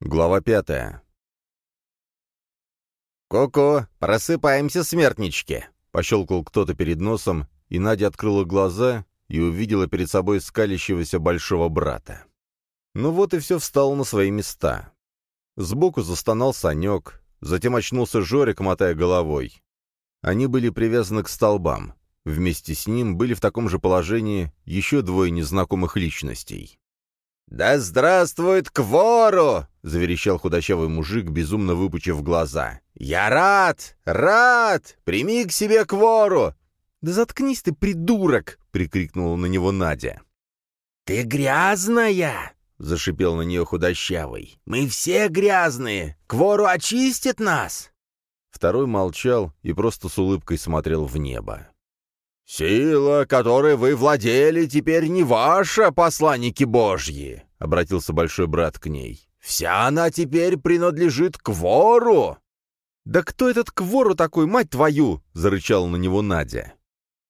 Глава пятая. «Ко-ко, просыпаемся, смертнички!» — пощелкал кто-то перед носом, и Надя открыла глаза и увидела перед собой скалящегося большого брата. Ну вот и все встало на свои места. Сбоку застонал Санек, затем очнулся Жорик, мотая головой. Они были привязаны к столбам. Вместе с ним были в таком же положении еще двое незнакомых личностей. «Да здравствует Квору!» — заверещал худощавый мужик, безумно выпучив глаза. «Я рад! Рад! Прими к себе Квору!» «Да заткнись ты, придурок!» — прикрикнула на него Надя. «Ты грязная!» — зашипел на нее худощавый. «Мы все грязные! Квору очистит нас!» Второй молчал и просто с улыбкой смотрел в небо. «Сила, которой вы владели, теперь не ваша, посланники Божьи!» — обратился большой брат к ней. «Вся она теперь принадлежит Квору!» «Да кто этот Квору такой, мать твою?» — зарычала на него Надя.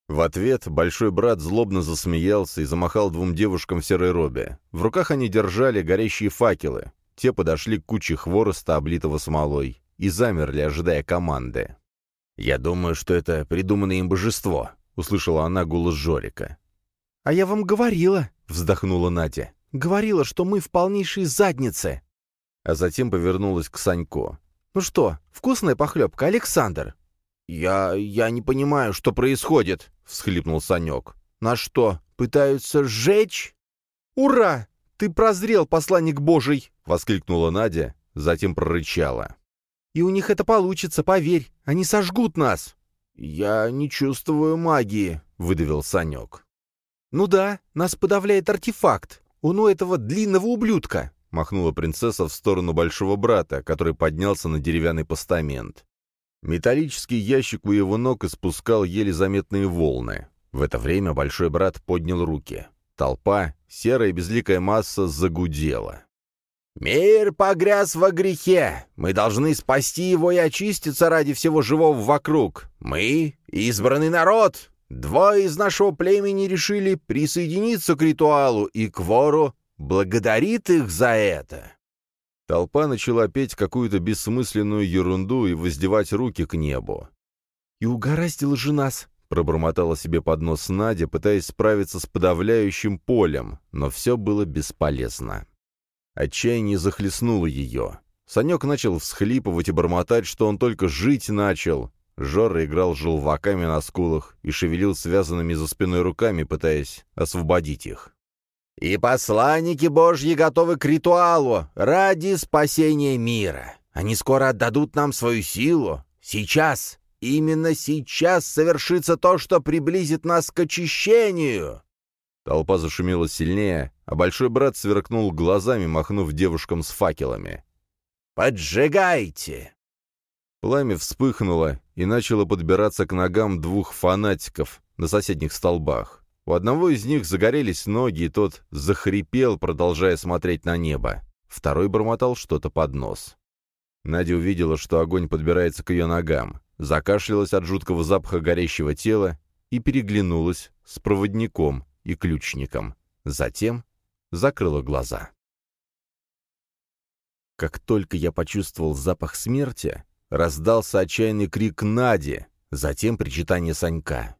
В ответ большой брат злобно засмеялся и замахал двум девушкам в серой робе. В руках они держали горящие факелы. Те подошли к куче хвороста, облитого смолой, и замерли, ожидая команды. «Я думаю, что это придуманное им божество», услышала она голос Жорика. «А я вам говорила», — вздохнула Надя. «Говорила, что мы в полнейшей заднице». А затем повернулась к Санько. «Ну что, вкусная похлебка, Александр?» «Я... я не понимаю, что происходит», — всхлипнул Санек. «На что, пытаются сжечь?» «Ура! Ты прозрел, посланник Божий!» — воскликнула Надя, затем прорычала. «И у них это получится, поверь, они сожгут нас!» «Я не чувствую магии», — выдавил Санек. «Ну да, нас подавляет артефакт. Он у этого длинного ублюдка», — махнула принцесса в сторону большого брата, который поднялся на деревянный постамент. Металлический ящик у его ног испускал еле заметные волны. В это время большой брат поднял руки. Толпа, серая безликая масса, загудела. «Мир погряз во грехе. Мы должны спасти его и очиститься ради всего живого вокруг. Мы — избранный народ. Двое из нашего племени решили присоединиться к ритуалу, и Квору благодарит их за это». Толпа начала петь какую-то бессмысленную ерунду и воздевать руки к небу. «И угораздило же нас!» — пробормотала себе под нос Надя, пытаясь справиться с подавляющим полем, но все было бесполезно. Отчаяние захлестнуло ее. Санек начал всхлипывать и бормотать, что он только жить начал. Жора играл желваками на скулах и шевелил связанными за спиной руками, пытаясь освободить их. «И посланники Божьи готовы к ритуалу ради спасения мира. Они скоро отдадут нам свою силу. Сейчас, именно сейчас совершится то, что приблизит нас к очищению!» Толпа зашумела сильнее, а большой брат сверкнул глазами, махнув девушкам с факелами. «Поджигайте!» Пламя вспыхнуло и начало подбираться к ногам двух фанатиков на соседних столбах. У одного из них загорелись ноги, и тот захрипел, продолжая смотреть на небо. Второй бормотал что-то под нос. Надя увидела, что огонь подбирается к ее ногам, закашлялась от жуткого запаха горящего тела и переглянулась с проводником, и ключником. Затем закрыла глаза. Как только я почувствовал запах смерти, раздался отчаянный крик Нади, затем причитание Санька.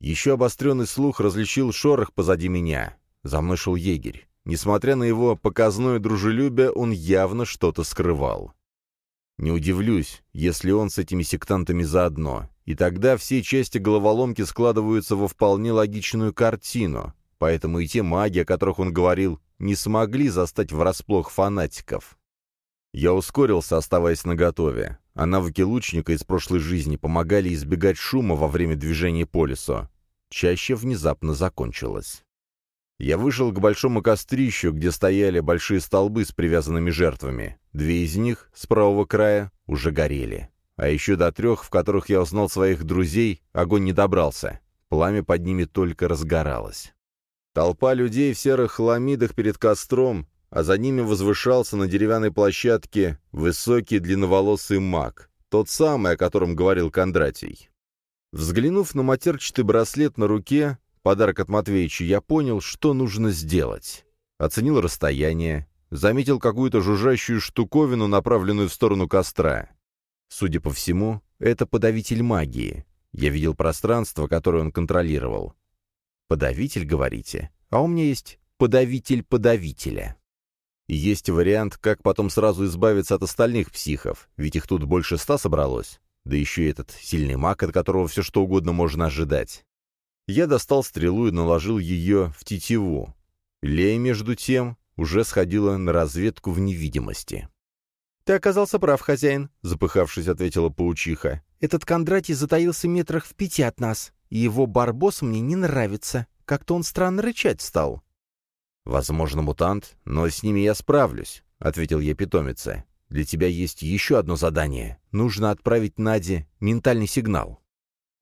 Еще обостренный слух различил шорох позади меня. За мной шел егерь. Несмотря на его показное дружелюбие, он явно что-то скрывал. Не удивлюсь, если он с этими сектантами заодно, и тогда все части головоломки складываются во вполне логичную картину, поэтому и те маги, о которых он говорил, не смогли застать врасплох фанатиков. Я ускорился, оставаясь наготове, а навыки лучника из прошлой жизни помогали избегать шума во время движения по лесу. Чаще внезапно закончилось. Я вышел к большому кострищу, где стояли большие столбы с привязанными жертвами. Две из них, с правого края, уже горели. А еще до трех, в которых я узнал своих друзей, огонь не добрался. Пламя под ними только разгоралось. Толпа людей в серых хламидах перед костром, а за ними возвышался на деревянной площадке высокий длинноволосый маг, тот самый, о котором говорил Кондратий. Взглянув на матерчатый браслет на руке, подарок от Матвеича, я понял, что нужно сделать. Оценил расстояние заметил какую-то жужжащую штуковину, направленную в сторону костра. Судя по всему, это подавитель магии. Я видел пространство, которое он контролировал. Подавитель, говорите? А у меня есть подавитель подавителя. Есть вариант, как потом сразу избавиться от остальных психов, ведь их тут больше ста собралось. Да еще и этот сильный маг, от которого все что угодно можно ожидать. Я достал стрелу и наложил ее в тетиву. Лея, между тем, уже сходила на разведку в невидимости. «Ты оказался прав, хозяин», — запыхавшись, ответила паучиха. «Этот Кондратий затаился метрах в пяти от нас, и его барбос мне не нравится. Как-то он странно рычать стал». «Возможно, мутант, но с ними я справлюсь», — ответил я питомице. «Для тебя есть еще одно задание. Нужно отправить Наде ментальный сигнал».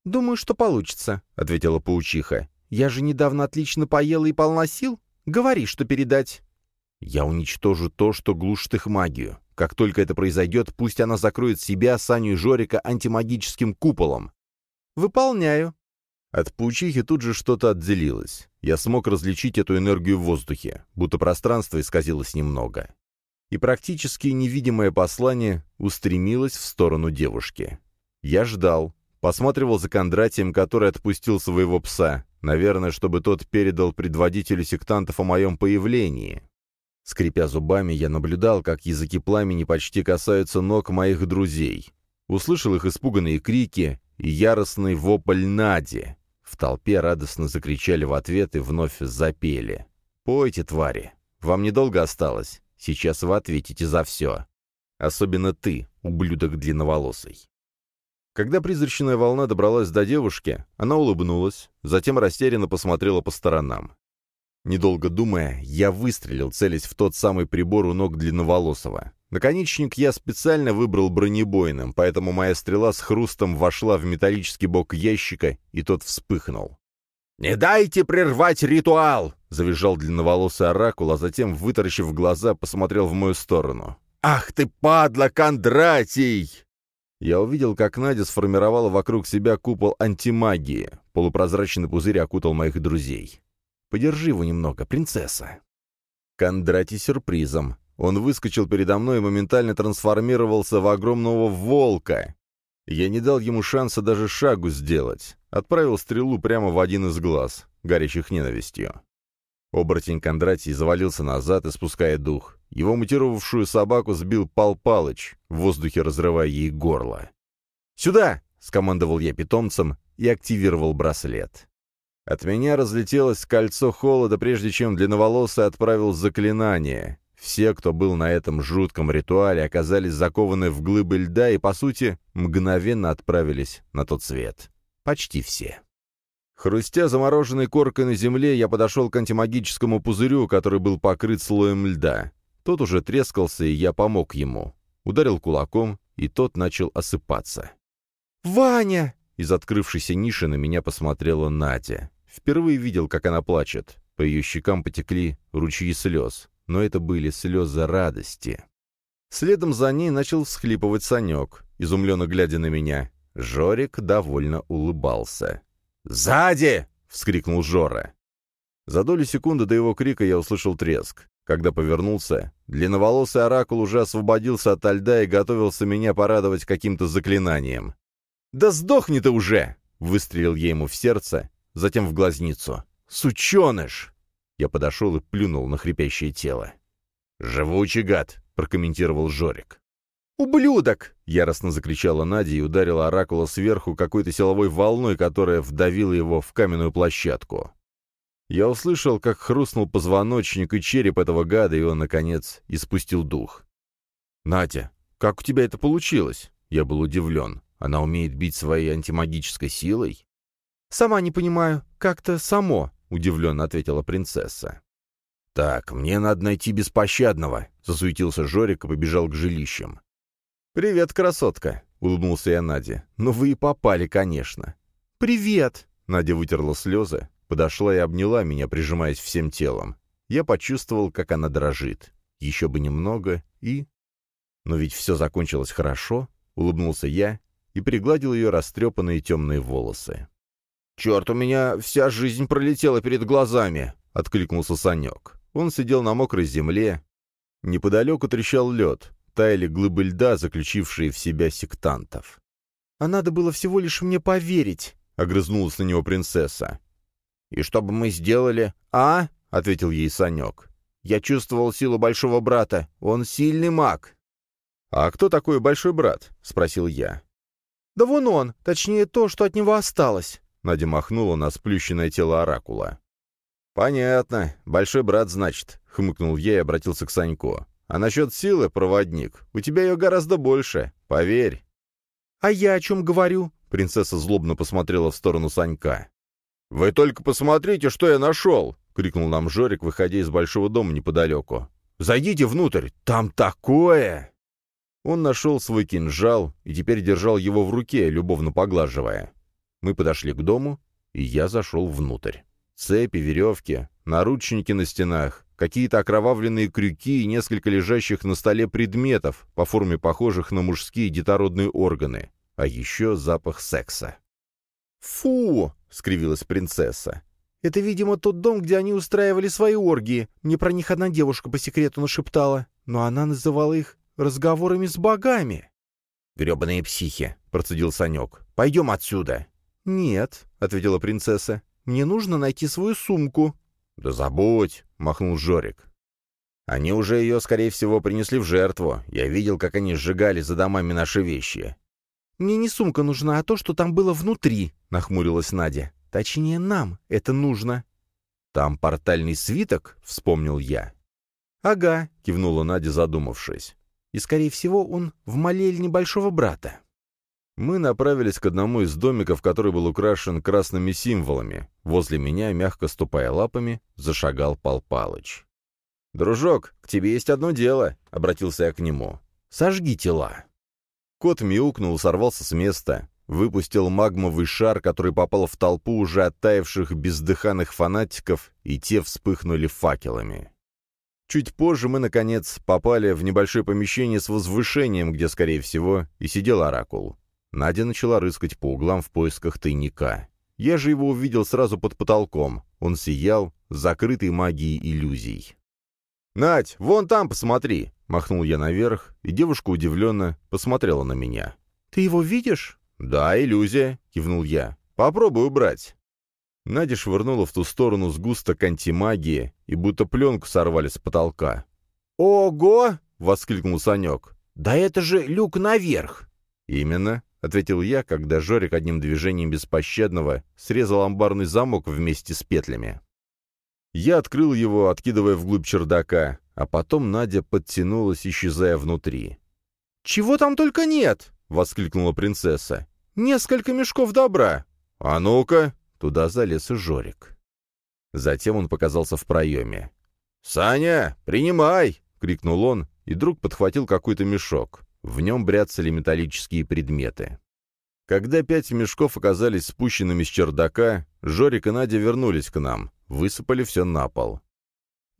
«Думаю, что получится», — ответила паучиха. «Я же недавно отлично поела и полна сил. Говори, что передать». «Я уничтожу то, что глушит их магию. Как только это произойдет, пусть она закроет себя, Саню и Жорика антимагическим куполом». «Выполняю», от паучихи тут же что-то отделилось. Я смог различить эту энергию в воздухе, будто пространство исказилось немного. И практически невидимое послание устремилось в сторону девушки. Я ждал, посматривал за Кондратием, который отпустил своего пса, наверное, чтобы тот передал предводителю сектантов о моем появлении. Скрипя зубами, я наблюдал, как языки пламени почти касаются ног моих друзей. Услышал их испуганные крики и яростный вопль Нади. В толпе радостно закричали в ответ и вновь запели. «Пойте, твари! Вам недолго осталось. Сейчас вы ответите за все. Особенно ты, ублюдок длинноволосый». Когда призрачная волна добралась до девушки, она улыбнулась, затем растерянно посмотрела по сторонам. Недолго думая, я выстрелил, целясь в тот самый прибор у ног длинноволосого. Наконечник я специально выбрал бронебойным, поэтому моя стрела с хрустом вошла в металлический бок ящика, и тот вспыхнул. «Не дайте прервать ритуал!» — завизжал длинноволосый оракул, а затем, вытаращив глаза, посмотрел в мою сторону. «Ах ты, падла, Кондратий!» Я увидел, как Надя сформировала вокруг себя купол антимагии. Полупрозрачный пузырь окутал моих друзей. «Подержи его немного, принцесса». Кондратий сюрпризом. Он выскочил передо мной и моментально трансформировался в огромного волка. Я не дал ему шанса даже шагу сделать. Отправил стрелу прямо в один из глаз, горящих ненавистью. Оборотень Кондратий завалился назад, испуская дух. Его мутировавшую собаку сбил Пал Палыч, в воздухе разрывая ей горло. «Сюда!» — скомандовал я питомцем и активировал браслет. От меня разлетелось кольцо холода, прежде чем длинноволосый отправил заклинание. Все, кто был на этом жутком ритуале, оказались закованы в глыбы льда и, по сути, мгновенно отправились на тот свет. Почти все. Хрустя замороженной коркой на земле, я подошел к антимагическому пузырю, который был покрыт слоем льда. Тот уже трескался, и я помог ему. Ударил кулаком, и тот начал осыпаться. «Ваня!» Из открывшейся ниши на меня посмотрела Надя. Впервые видел, как она плачет. По ее щекам потекли ручьи слез но это были слезы радости. Следом за ней начал всхлипывать Санек, изумленно глядя на меня. Жорик довольно улыбался. «Сзади!» — вскрикнул Жора. За долю секунды до его крика я услышал треск. Когда повернулся, длинноволосый оракул уже освободился от льда и готовился меня порадовать каким-то заклинанием. «Да сдохни ты уже!» — выстрелил я ему в сердце, затем в глазницу. «Сученыш!» Я подошел и плюнул на хрипящее тело. «Живучий гад!» — прокомментировал Жорик. «Ублюдок!» — яростно закричала Надя и ударила Оракула сверху какой-то силовой волной, которая вдавила его в каменную площадку. Я услышал, как хрустнул позвоночник и череп этого гада, и он, наконец, испустил дух. «Надя, как у тебя это получилось?» Я был удивлен. Она умеет бить своей антимагической силой? «Сама не понимаю. Как-то само удивленно ответила принцесса. «Так, мне надо найти беспощадного», — засуетился Жорик и побежал к жилищам. «Привет, красотка», — улыбнулся я Наде. «Ну вы и попали, конечно». «Привет!» — Надя вытерла слезы, подошла и обняла меня, прижимаясь всем телом. Я почувствовал, как она дрожит. Еще бы немного и... Но ведь все закончилось хорошо, — улыбнулся я и пригладил ее растрепанные темные волосы. «Черт, у меня вся жизнь пролетела перед глазами!» — откликнулся Санек. Он сидел на мокрой земле Неподалеку трещал лед, таяли глыбы льда, заключившие в себя сектантов. «А надо было всего лишь мне поверить», — огрызнулась на него принцесса. «И что бы мы сделали, а?» — ответил ей Санек. «Я чувствовал силу большого брата. Он сильный маг». «А кто такой большой брат?» — спросил я. «Да вон он, точнее то, что от него осталось», — Надя махнула на сплющенное тело оракула. «Понятно. Большой брат, значит», — хмыкнул я и обратился к Саньку. «А насчет силы, проводник, у тебя ее гораздо больше, поверь». «А я о чем говорю?» — принцесса злобно посмотрела в сторону Санька. «Вы только посмотрите, что я нашел!» — крикнул нам Жорик, выходя из большого дома неподалеку. «Зайдите внутрь, там такое!» Он нашел свой кинжал и теперь держал его в руке, любовно поглаживая. Мы подошли к дому, и я зашел внутрь. Цепи, веревки, наручники на стенах, какие-то окровавленные крюки и несколько лежащих на столе предметов, по форме похожих на мужские детородные органы, а еще запах секса. «Фу!» — скривилась принцесса. «Это, видимо, тот дом, где они устраивали свои оргии. Мне про них одна девушка по секрету нашептала, но она называла их разговорами с богами». «Гребаные психи!» — процедил Санек. «Пойдем отсюда!» «Нет», — ответила принцесса. Мне нужно найти свою сумку». «Да забудь», — махнул Жорик. «Они уже ее, скорее всего, принесли в жертву. Я видел, как они сжигали за домами наши вещи». «Мне не сумка нужна, а то, что там было внутри», — нахмурилась Надя. «Точнее, нам это нужно». «Там портальный свиток?» — вспомнил я. «Ага», — кивнула Надя, задумавшись. «И, скорее всего, он в молельне большого брата». Мы направились к одному из домиков, который был украшен красными символами. Возле меня, мягко ступая лапами, зашагал Пал Палыч. «Дружок, к тебе есть одно дело», — обратился я к нему. «Сожги тела». Кот мяукнул, сорвался с места, выпустил магмовый шар, который попал в толпу уже оттаивших бездыханных фанатиков, и те вспыхнули факелами. Чуть позже мы, наконец, попали в небольшое помещение с возвышением, где, скорее всего, и сидел Оракул. Надя начала рыскать по углам в поисках тайника. Я же его увидел сразу под потолком. Он сиял, закрытый магией иллюзий. «Надь, вон там посмотри!» — махнул я наверх, и девушка удивленно посмотрела на меня. «Ты его видишь?» «Да, иллюзия», — кивнул я. «Попробуй убрать». Надя швырнула в ту сторону сгусток антимагии, и будто пленку сорвали с потолка. «Ого!» — воскликнул Санек. «Да это же люк наверх!» «Именно. — ответил я, когда Жорик одним движением беспощадного срезал амбарный замок вместе с петлями. Я открыл его, откидывая вглубь чердака, а потом Надя подтянулась, исчезая внутри. «Чего там только нет!» — воскликнула принцесса. «Несколько мешков добра!» «А ну-ка!» — туда залез и Жорик. Затем он показался в проеме. «Саня, принимай!» — крикнул он, и друг подхватил какой-то мешок. В нем бряцали металлические предметы. Когда пять мешков оказались спущенными с чердака, Жорик и Надя вернулись к нам, высыпали все на пол.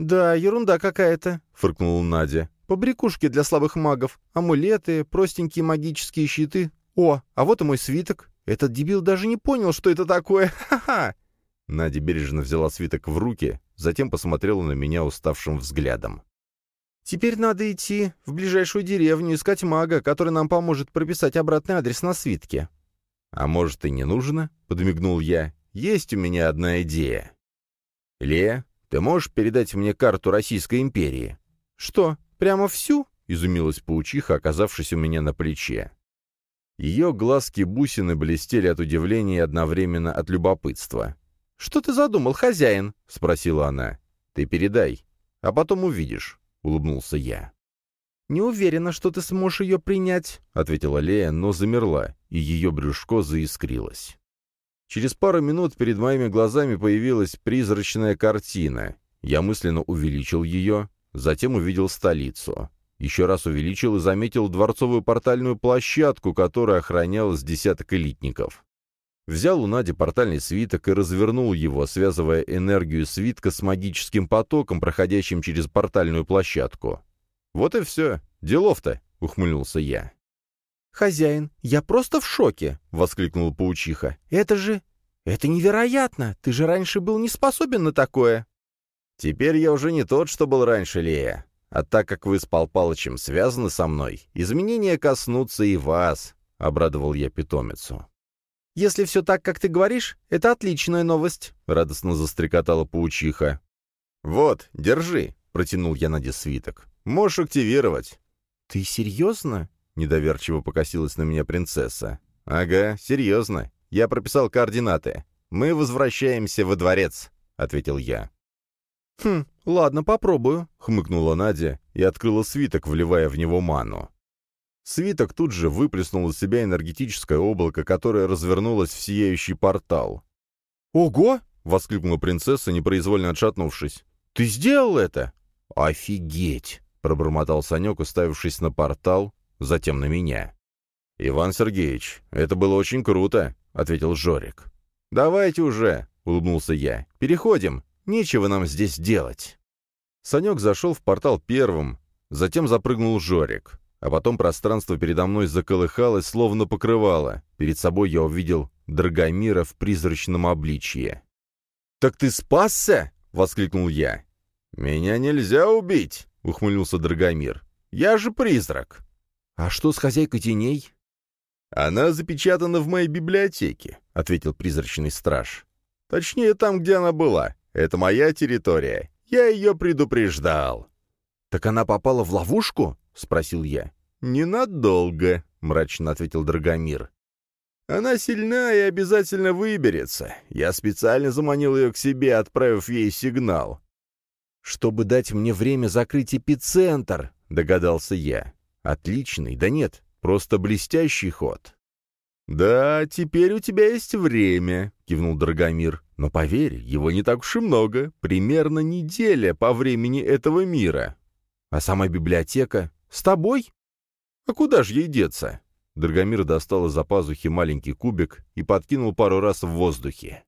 «Да, ерунда какая-то», — фыркнула Надя. «Побрякушки для слабых магов, амулеты, простенькие магические щиты. О, а вот и мой свиток. Этот дебил даже не понял, что это такое. Ха-ха!» Надя бережно взяла свиток в руки, затем посмотрела на меня уставшим взглядом. Теперь надо идти в ближайшую деревню, искать мага, который нам поможет прописать обратный адрес на свитке». «А может, и не нужно?» — подмигнул я. «Есть у меня одна идея». «Лея, ты можешь передать мне карту Российской империи?» «Что, прямо всю?» — изумилась паучиха, оказавшись у меня на плече. Ее глазки-бусины блестели от удивления и одновременно от любопытства. «Что ты задумал, хозяин?» — спросила она. «Ты передай, а потом увидишь». — улыбнулся я. «Не уверена, что ты сможешь ее принять», — ответила Лея, но замерла, и ее брюшко заискрилось. Через пару минут перед моими глазами появилась призрачная картина. Я мысленно увеличил ее, затем увидел столицу. Еще раз увеличил и заметил дворцовую портальную площадку, которая охранялась десяток элитников. Взял у Нади портальный свиток и развернул его, связывая энергию свитка с магическим потоком, проходящим через портальную площадку. «Вот и все. Делов-то!» — ухмыльнулся я. «Хозяин, я просто в шоке!» — воскликнула паучиха. «Это же... это невероятно! Ты же раньше был не способен на такое!» «Теперь я уже не тот, что был раньше, Лея. А так как вы с Пал Палычем связаны со мной, изменения коснутся и вас», — обрадовал я питомицу. «Если все так, как ты говоришь, это отличная новость», — радостно застрекотала паучиха. «Вот, держи», — протянул я Наде свиток. «Можешь активировать». «Ты серьезно?» — недоверчиво покосилась на меня принцесса. «Ага, серьезно. Я прописал координаты. Мы возвращаемся во дворец», — ответил я. «Хм, ладно, попробую», — хмыкнула Надя и открыла свиток, вливая в него ману. Свиток тут же выплеснул из себя энергетическое облако, которое развернулось в сияющий портал. «Ого!» — воскликнула принцесса, непроизвольно отшатнувшись. «Ты сделал это?» «Офигеть!» — пробормотал Санек, уставившись на портал, затем на меня. «Иван Сергеевич, это было очень круто», — ответил Жорик. «Давайте уже», — улыбнулся я. «Переходим. Нечего нам здесь делать». Санек зашел в портал первым, затем запрыгнул Жорик. А потом пространство передо мной заколыхалось, словно покрывало. Перед собой я увидел Драгомира в призрачном обличье. «Так ты спасся?» — воскликнул я. «Меня нельзя убить!» — ухмыльнулся Драгомир. «Я же призрак!» «А что с хозяйкой теней?» «Она запечатана в моей библиотеке», — ответил призрачный страж. «Точнее, там, где она была. Это моя территория. Я ее предупреждал». «Так она попала в ловушку?» — спросил я. «Ненадолго», — мрачно ответил Драгомир. «Она сильна и обязательно выберется. Я специально заманил ее к себе, отправив ей сигнал». «Чтобы дать мне время закрыть эпицентр», — догадался я. «Отличный, да нет, просто блестящий ход». «Да, теперь у тебя есть время», — кивнул Драгомир. «Но поверь, его не так уж и много. Примерно неделя по времени этого мира». «А сама библиотека? С тобой?» «А куда же ей деться?» Драгомир достал из-за пазухи маленький кубик и подкинул пару раз в воздухе.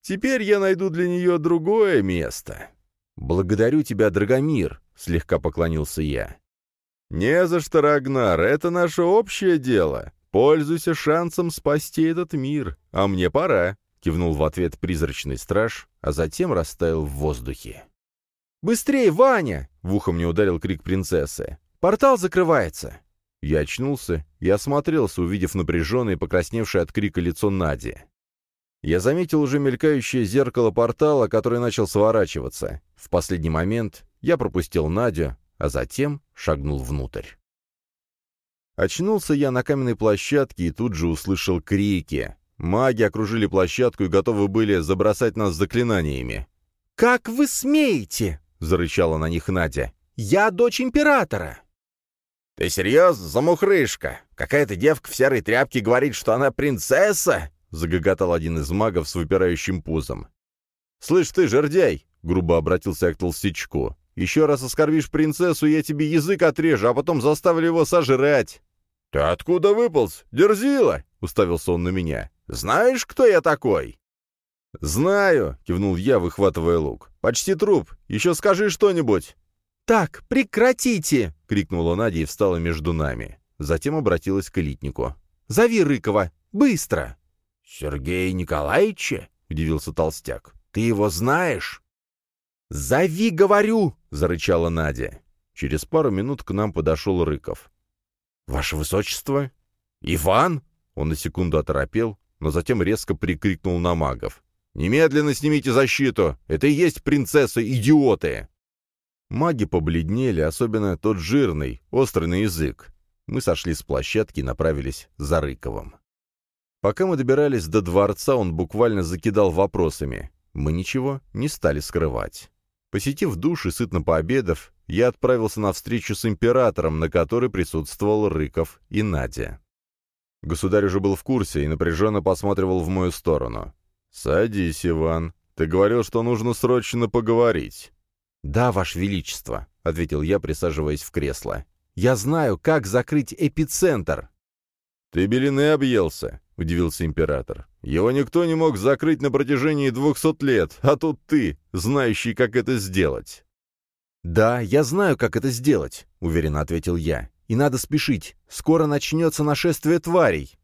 «Теперь я найду для нее другое место». «Благодарю тебя, Драгомир», — слегка поклонился я. «Не за что, Рагнар, это наше общее дело. Пользуйся шансом спасти этот мир, а мне пора», — кивнул в ответ призрачный страж, а затем растаял в воздухе. «Быстрее, Ваня!» — в ухо мне ударил крик принцессы. «Портал закрывается!» Я очнулся и осмотрелся, увидев напряженное и покрасневшее от крика лицо Нади. Я заметил уже мелькающее зеркало портала, который начал сворачиваться. В последний момент я пропустил Надю, а затем шагнул внутрь. Очнулся я на каменной площадке и тут же услышал крики. Маги окружили площадку и готовы были забросать нас заклинаниями. «Как вы смеете?» — зарычала на них Надя. «Я дочь императора!» «Ты серьезно, замухрышка? Какая-то девка в серой тряпке говорит, что она принцесса?» — загоготал один из магов с выпирающим пузом. «Слышь ты, жердяй!» — грубо обратился я к толстячку. «Еще раз оскорбишь принцессу, я тебе язык отрежу, а потом заставлю его сожрать!» «Ты откуда выполз? Дерзила!» — уставился он на меня. «Знаешь, кто я такой?» «Знаю», — кивнул я, выхватывая лук. «Почти труп. Еще скажи что-нибудь». «Так, прекратите!» — крикнула Надя и встала между нами. Затем обратилась к элитнику. «Зови Рыкова! Быстро!» «Сергея Николаевича?» — удивился толстяк. «Ты его знаешь?» «Зови, говорю!» — зарычала Надя. Через пару минут к нам подошел Рыков. «Ваше высочество? Иван?» Он на секунду оторопел, но затем резко прикрикнул на магов. «Немедленно снимите защиту! Это и есть принцесса, идиоты!» Маги побледнели, особенно тот жирный, острый на язык. Мы сошли с площадки и направились за Рыковым. Пока мы добирались до дворца, он буквально закидал вопросами. Мы ничего не стали скрывать. Посетив душ и сытно пообедав, я отправился на встречу с императором, на которой присутствовал Рыков и Надя. Государь уже был в курсе и напряженно посматривал в мою сторону. «Садись, Иван. Ты говорил, что нужно срочно поговорить». «Да, Ваше Величество», — ответил я, присаживаясь в кресло. «Я знаю, как закрыть эпицентр». «Ты белины объелся», — удивился император. «Его никто не мог закрыть на протяжении двухсот лет, а тут ты, знающий, как это сделать». «Да, я знаю, как это сделать», — уверенно ответил я. «И надо спешить. Скоро начнется нашествие тварей».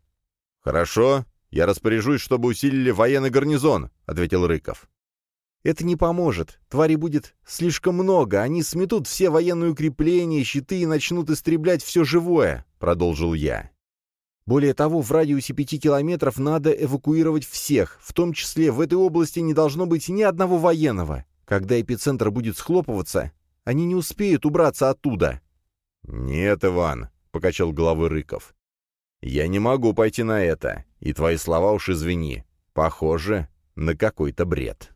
«Хорошо. Я распоряжусь, чтобы усилили военный гарнизон», — ответил Рыков. Это не поможет. Тварей будет слишком много. Они сметут все военные укрепления, щиты и начнут истреблять все живое», — продолжил я. Более того, в радиусе пяти километров надо эвакуировать всех, в том числе в этой области не должно быть ни одного военного. Когда эпицентр будет схлопываться, они не успеют убраться оттуда. «Нет, Иван», — покачал головой Рыков. «Я не могу пойти на это, и твои слова уж извини. Похоже на какой-то бред».